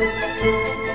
Música